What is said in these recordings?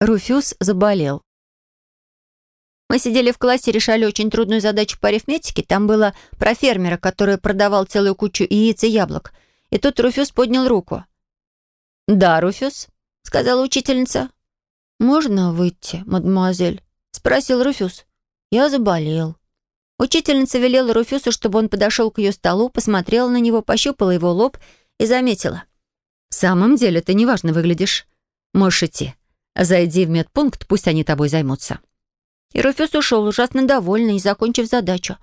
Руфюз заболел. Мы сидели в классе, решали очень трудную задачу по арифметике. Там было про фермера, который продавал целую кучу яиц и яблок. И тут Руфюз поднял руку. «Да, Руфюз», — сказала учительница. «Можно выйти, мадемуазель?» — спросил Руфюз. «Я заболел». Учительница велела Руфюсу, чтобы он подошел к ее столу, посмотрела на него, пощупала его лоб и заметила. «В самом деле ты неважно выглядишь. Можешь идти. Зайди в медпункт, пусть они тобой займутся». И Руфюс ушел, ужасно довольный, закончив задачу.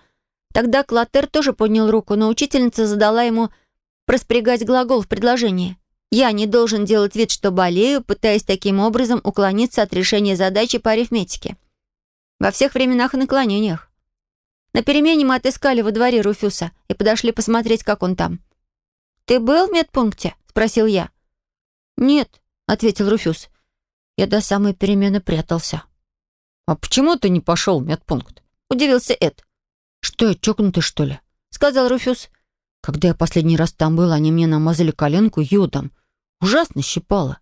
Тогда Клотер тоже поднял руку, но учительница задала ему проспрягать глагол в предложении. «Я не должен делать вид, что болею, пытаясь таким образом уклониться от решения задачи по арифметике». Во всех временах и наклонениях. На перемене мы отыскали во дворе Руфюса и подошли посмотреть, как он там. «Ты был в медпункте?» — спросил я. «Нет», — ответил Руфюс. «Я до самой перемены прятался». «А почему ты не пошел в медпункт?» — удивился Эд. «Что я, чокнутый, что ли?» — сказал Руфюс. «Когда я последний раз там был, они мне намазали коленку йодом. Ужасно щипало».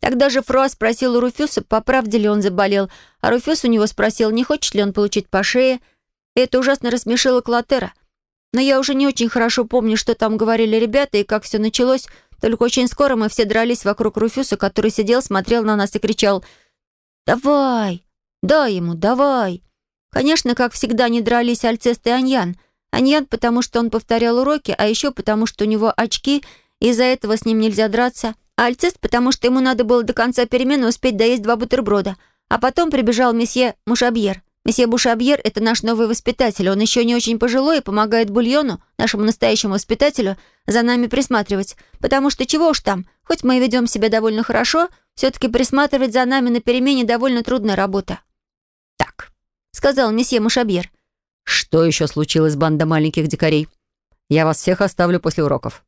Тогда же Фруа спросил у Руфюса, по правде ли он заболел, а Руфюс у него спросил, не хочет ли он получить по шее. Это ужасно рассмешило Клотера. Но я уже не очень хорошо помню, что там говорили ребята и как все началось, только очень скоро мы все дрались вокруг Руфюса, который сидел, смотрел на нас и кричал «Давай! Дай ему, давай!» Конечно, как всегда, не дрались Альцест и Аньян. Аньян, потому что он повторял уроки, а еще потому, что у него очки, и из-за этого с ним нельзя драться. А Альцест, потому что ему надо было до конца перемены успеть доесть два бутерброда. А потом прибежал месье Мушабьер. Месье Бушабьер — это наш новый воспитатель. Он еще не очень пожилой и помогает Бульону, нашему настоящему воспитателю, за нами присматривать. Потому что чего уж там, хоть мы и ведем себя довольно хорошо, все-таки присматривать за нами на перемене довольно трудная работа. «Так», — сказал месье Мушабьер. «Что еще случилось с бандой маленьких дикарей? Я вас всех оставлю после уроков».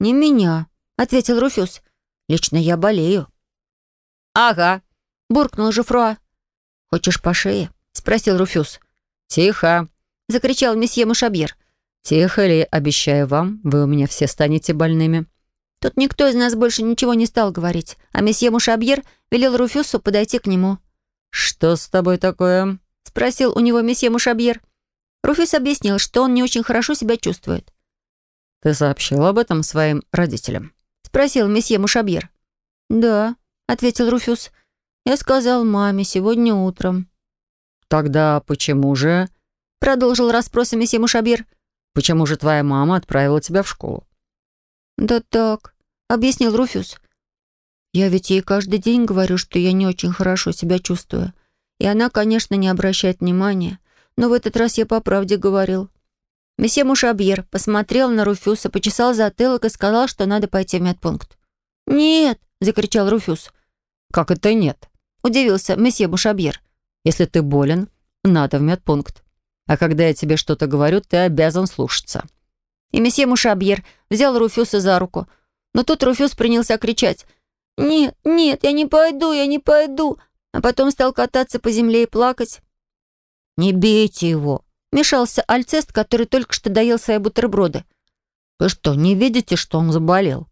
«Не меня», — ответил Руфюз. «Лично я болею». «Ага», — буркнул Жуфруа. «Хочешь по шее?» — спросил Руфюз. «Тихо!» — закричал месье Мушабьер. «Тихо ли, обещаю вам, вы у меня все станете больными». Тут никто из нас больше ничего не стал говорить, а месье Мушабьер велел Руфюсу подойти к нему. «Что с тобой такое?» — спросил у него месье Мушабьер. Руфюс объяснил, что он не очень хорошо себя чувствует. «Ты сообщил об этом своим родителям?» спросил месье Мушабьер. «Да», — ответил Руфюс. «Я сказал маме сегодня утром». «Тогда почему же...» — продолжил расспросы месье Мушабьер. «Почему же твоя мама отправила тебя в школу?» «Да так», — объяснил Руфюс. «Я ведь ей каждый день говорю, что я не очень хорошо себя чувствую. И она, конечно, не обращает внимания. Но в этот раз я по правде говорил. Месье Мушабьер посмотрел на Руфюса, почесал затылок и сказал, что надо пойти в медпункт. «Нет!» — закричал Руфюс. «Как это нет?» — удивился месье Мушабьер. «Если ты болен, надо в медпункт. А когда я тебе что-то говорю, ты обязан слушаться». И месье Мушабьер взял Руфюса за руку. Но тут Руфюс принялся кричать. «Нет, нет, я не пойду, я не пойду!» А потом стал кататься по земле и плакать. «Не бейте его!» Мешался Альцест, который только что доел свои бутерброды. «Вы что, не видите, что он заболел?»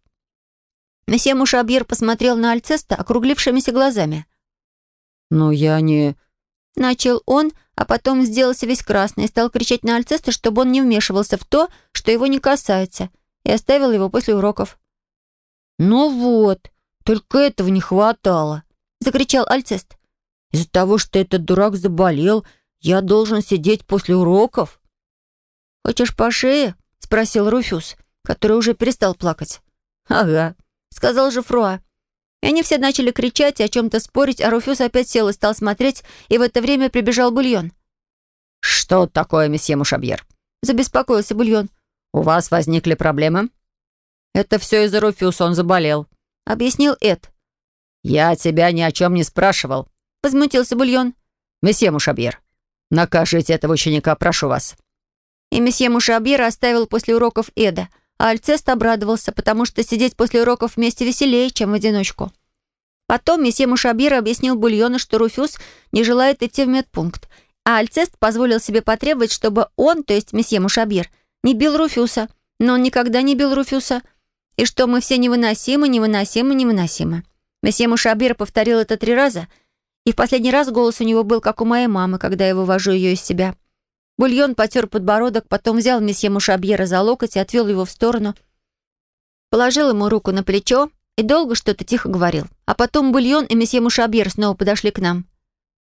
Месье Мушабьер посмотрел на Альцеста округлившимися глазами. «Но я не...» Начал он, а потом сделался весь красный и стал кричать на Альцеста, чтобы он не вмешивался в то, что его не касается, и оставил его после уроков. «Ну вот, только этого не хватало», — закричал Альцест. «Из-за того, что этот дурак заболел, я должен сидеть после уроков?» «Хочешь по шее?» — спросил Руфюс, который уже перестал плакать. «Ага», — сказал же Фруа. И они все начали кричать и о чем-то спорить, а Руфюс опять сел и стал смотреть, и в это время прибежал Бульон. «Что такое, месье Мушабьер?» — забеспокоился Бульон. «У вас возникли проблемы?» «Это все из-за Руфюса, он заболел», — объяснил Эд. «Я тебя ни о чем не спрашивал», — возмутился Бульон. «Месье Мушабьер, Накажите этого ученика, прошу вас». И месье Мушабьер оставил после уроков Эда, а Альцест обрадовался, потому что сидеть после уроков вместе веселее, чем в одиночку. Потом месье Мушабьер объяснил Бульону, что Руфюс не желает идти в медпункт, а Альцест позволил себе потребовать, чтобы он, то есть месье Мушабьер, не бил Руфюса, но он никогда не бил Руфюса, и что мы все невыносимы, невыносимы, невыносимы. Месье Мушабир повторил это три раза, и в последний раз голос у него был, как у моей мамы, когда я вывожу ее из себя. Бульон потер подбородок, потом взял месье Мушабьера за локоть и отвел его в сторону, положил ему руку на плечо и долго что-то тихо говорил. А потом Бульон и месье Мушабьер снова подошли к нам.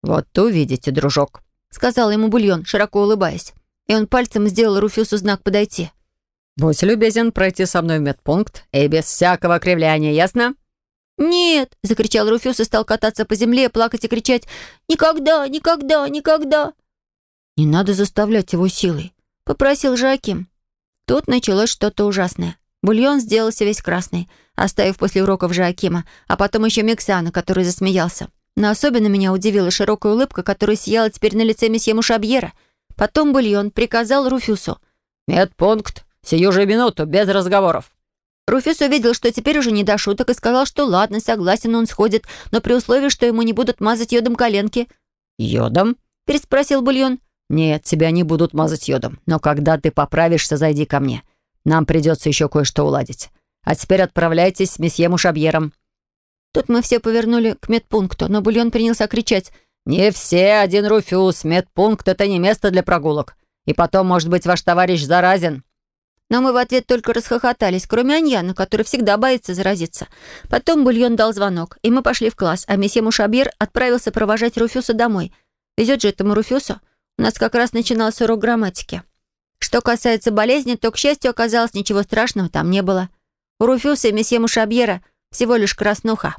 «Вот увидите, дружок», — сказал ему Бульон, широко улыбаясь. И он пальцем сделал Руфюсу знак «подойти». «Будь любезен пройти со мной в медпункт и без всякого кривляния, ясно?» «Нет!» — закричал Руфюс и стал кататься по земле, плакать и кричать «Никогда! Никогда! Никогда!» «Не надо заставлять его силой», — попросил Жаким. Тут началось что-то ужасное. Бульон сделался весь красный, оставив после уроков Жакима, а потом еще Миксана, который засмеялся. Но особенно меня удивила широкая улыбка, которая сияла теперь на лице месье Мушабьера. Потом Бульон приказал Руфюсу. «Медпункт! Сию же минуту, без разговоров!» Руфюс увидел, что теперь уже не до шуток, и сказал, что ладно, согласен, он сходит, но при условии, что ему не будут мазать йодом коленки. «Йодом?» — переспросил Бульон. «Нет, тебя не будут мазать йодом, но когда ты поправишься, зайди ко мне. Нам придется еще кое-что уладить. А теперь отправляйтесь с месье Мушабьером». Тут мы все повернули к медпункту, но Бульон принялся кричать. «Не все один Руфюс. Медпункт — это не место для прогулок. И потом, может быть, ваш товарищ заразен». Но мы в ответ только расхохотались, кроме Аньяна, который всегда боится заразиться. Потом Бульон дал звонок, и мы пошли в класс, а месье Мушабьер отправился провожать Руфюса домой. Везет же этому Руфюсу. У нас как раз начинался урок грамматики. Что касается болезни, то, к счастью, оказалось, ничего страшного там не было. У Руфюса и месье Мушабьера всего лишь краснуха.